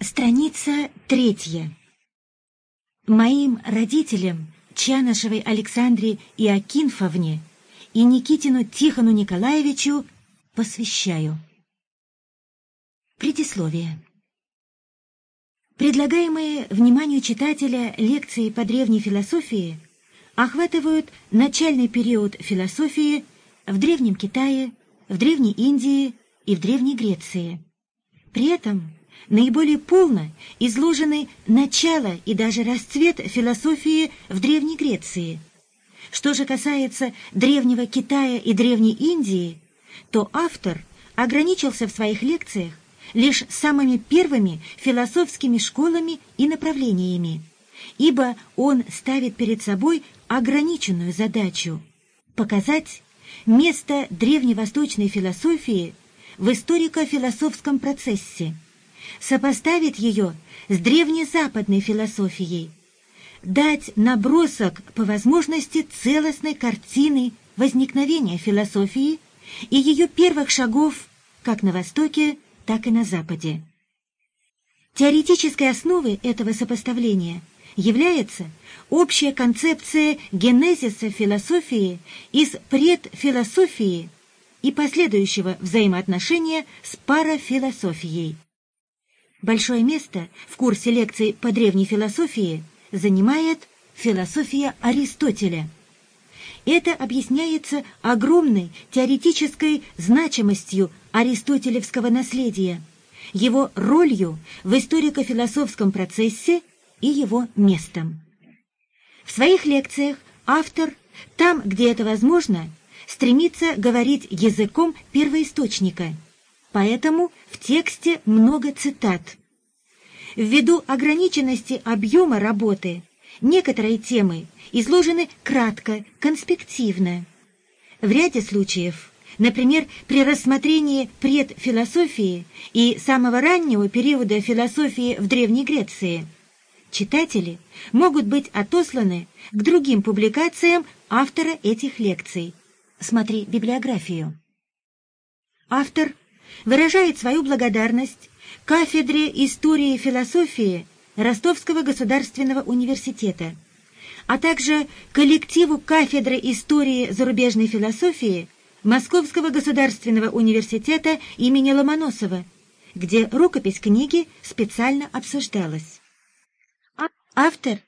Страница третья. Моим родителям, Чанышевой Александре Иокинфовне и Никитину Тихону Николаевичу посвящаю. Предисловие. Предлагаемые вниманию читателя лекции по древней философии охватывают начальный период философии в Древнем Китае, в Древней Индии и в Древней Греции. При этом наиболее полно изложены начало и даже расцвет философии в Древней Греции. Что же касается Древнего Китая и Древней Индии, то автор ограничился в своих лекциях лишь самыми первыми философскими школами и направлениями, ибо он ставит перед собой ограниченную задачу – показать место древневосточной философии в историко-философском процессе – сопоставить ее с древнезападной философией, дать набросок по возможности целостной картины возникновения философии и ее первых шагов как на Востоке, так и на Западе. Теоретической основой этого сопоставления является общая концепция генезиса философии из предфилософии и последующего взаимоотношения с парафилософией. Большое место в курсе лекций по древней философии занимает философия Аристотеля. Это объясняется огромной теоретической значимостью аристотелевского наследия, его ролью в историко-философском процессе и его местом. В своих лекциях автор, там, где это возможно, стремится говорить языком первоисточника – Поэтому в тексте много цитат. Ввиду ограниченности объема работы некоторые темы изложены кратко, конспективно. В ряде случаев, например, при рассмотрении предфилософии и самого раннего периода философии в Древней Греции, читатели могут быть отосланы к другим публикациям автора этих лекций. Смотри библиографию. Автор выражает свою благодарность кафедре истории и философии Ростовского государственного университета, а также коллективу кафедры истории зарубежной философии Московского государственного университета имени Ломоносова, где рукопись книги специально обсуждалась. Автор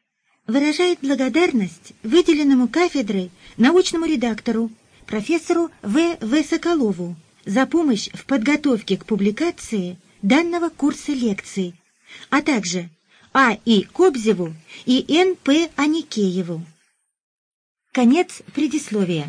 выражает благодарность выделенному кафедрой научному редактору, профессору В. В. Соколову, за помощь в подготовке к публикации данного курса лекций, а также А. И. Кобзеву и Н. П. Аникееву. Конец предисловия.